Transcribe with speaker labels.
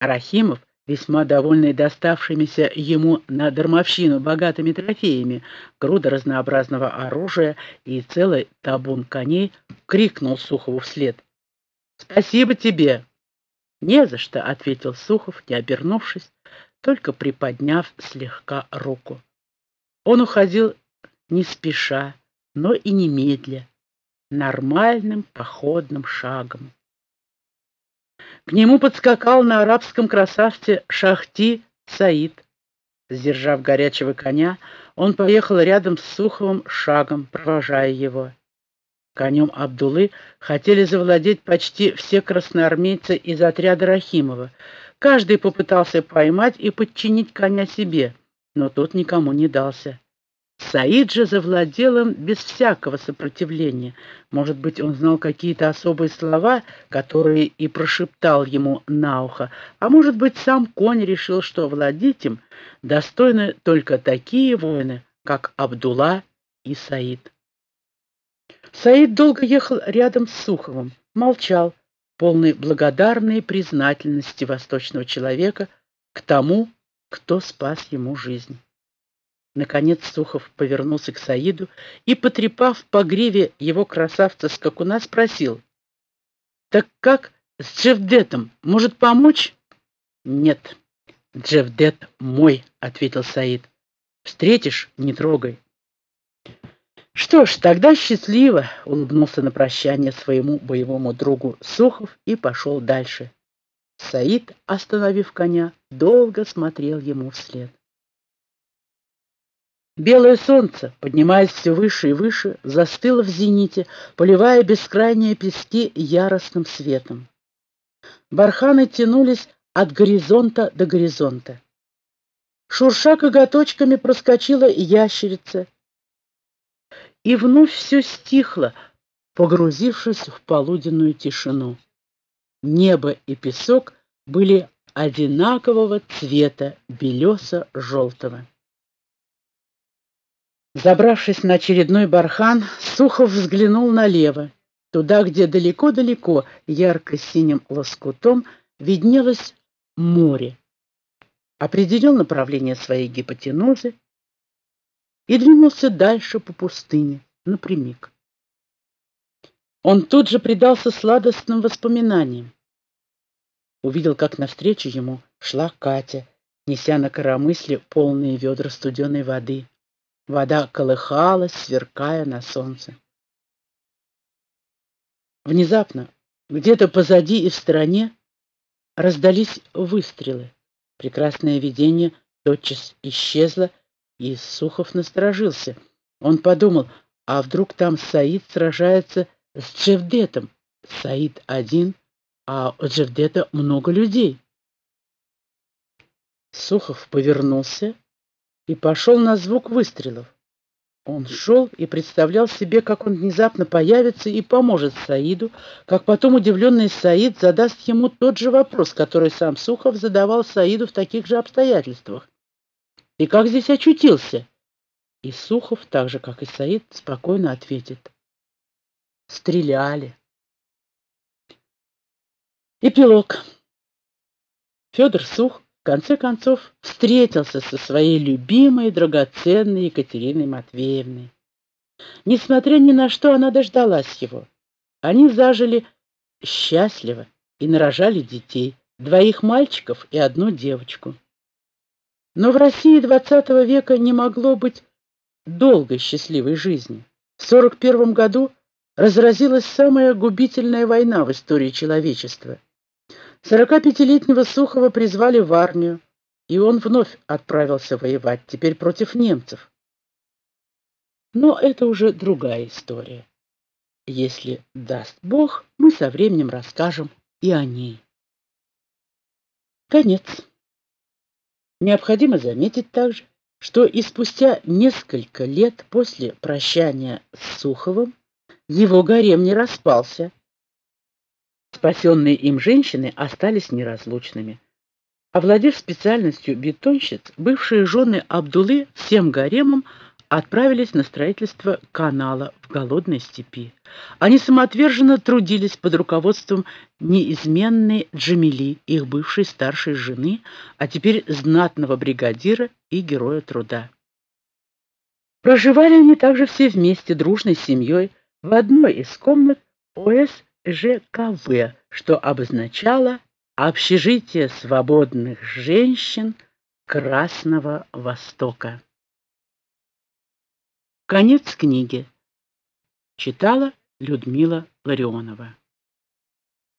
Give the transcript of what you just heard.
Speaker 1: Рахимов, весьма довольный доставшимися ему на дармовщину богатыми трофеями, груда разнообразного оружия и целый табун коней, крикнул Сухову вслед. «Спасибо тебе!» «Не за что», — ответил Сухов, не обернувшись, только приподняв слегка руку. Он уходил не спеша, но и немедля, нормальным походным шагом. К нему подскакал на арабском красавце Шахти Саид. Сдержав горячего коня, он поехал рядом с Суховым шагом, провожая его. Конем Абдулы хотели завладеть почти все красноармейцы из отряда Рахимова. Каждый попытался поймать и подчинить коня себе, но тот никому не дался. Саид же завладел им без всякого сопротивления. Может быть, он знал какие-то особые слова, которые и прошептал ему на ухо, а может быть, сам конь решил, что владеть им достойны только такие воины, как Абдулла и Саид. Саид долго ехал рядом с Суховым, молчал, полный благодарной признательности восточного человека к тому, кто спас ему жизнь. Наконец Сухов повернулся к Саиду и, потрепав по гриве его красавца-скакуна, спросил. «Так как с Джевдетом? Может помочь?» «Нет, Джевдет мой», — ответил Саид. «Встретишь — не трогай». «Что ж, тогда счастливо!» — улыбнулся на прощание своему боевому другу Сухов и пошел дальше. Саид, остановив коня, долго смотрел ему вслед. Белое солнце, поднимаясь все выше и выше, застыло в зените, поливая бескрайние пески яростным светом. Барханы тянулись от горизонта до горизонта. Шурша коготочками проскочила ящерица, и вновь все стихло, погрузившись в полуденную тишину. Небо и песок были одинакового цвета, белесо-желтого. Забравшись на очередной бархан, Сухов взглянул налево, туда, где далеко-далеко ярко-синим лоскутом виднелось море. Определил направление своей гипотенузы и двинулся дальше по пустыне, напрямик. Он тут же предался сладостным воспоминаниям. Увидел, как навстречу ему шла Катя, неся на коромысле полные ведра студеной воды. Вода колыхалась, сверкая на солнце. Внезапно, где-то позади и в стороне, раздались выстрелы. Прекрасное видение тотчас исчезло, и Сухов насторожился. Он подумал, а вдруг там Саид сражается с Джевдетом? Саид один, а у Джевдета много людей. Сухов повернулся и пошел на звук выстрелов. Он шел и представлял себе, как он внезапно появится и поможет Саиду, как потом удивленный Саид задаст ему тот же вопрос, который сам Сухов задавал Саиду в таких же обстоятельствах. И как здесь очутился? И Сухов, так же, как и Саид, спокойно ответит. Стреляли. Эпилог. Федор Сух в конце концов встретился со своей любимой драгоценной Екатериной Матвеевной. Несмотря ни на что, она дождалась его. Они зажили счастливо и нарожали детей, двоих мальчиков и одну девочку. Но в России XX века не могло быть долгой счастливой жизни. В 41 году разразилась самая губительная война в истории человечества. 45-летнего Сухова призвали в армию, и он вновь отправился воевать, теперь против немцев. Но это уже другая история. Если даст Бог, мы со временем расскажем и о ней. Конец. Необходимо заметить также, что и спустя несколько лет после прощания с Суховым его гарем не распался. Спасенные им женщины остались неразлучными. Овладев специальностью бетонщиц, бывшие жены Абдулы всем гаремом отправились на строительство канала в голодной степи. Они самоотверженно трудились под руководством неизменной Джамили, их бывшей старшей жены, а теперь знатного бригадира и героя труда. Проживали они также все вместе, дружной семьей, в одной из комнат ОСЖКВ, что обозначало «Общежитие свободных женщин Красного Востока». Конец книги. Читала Людмила Ларионова.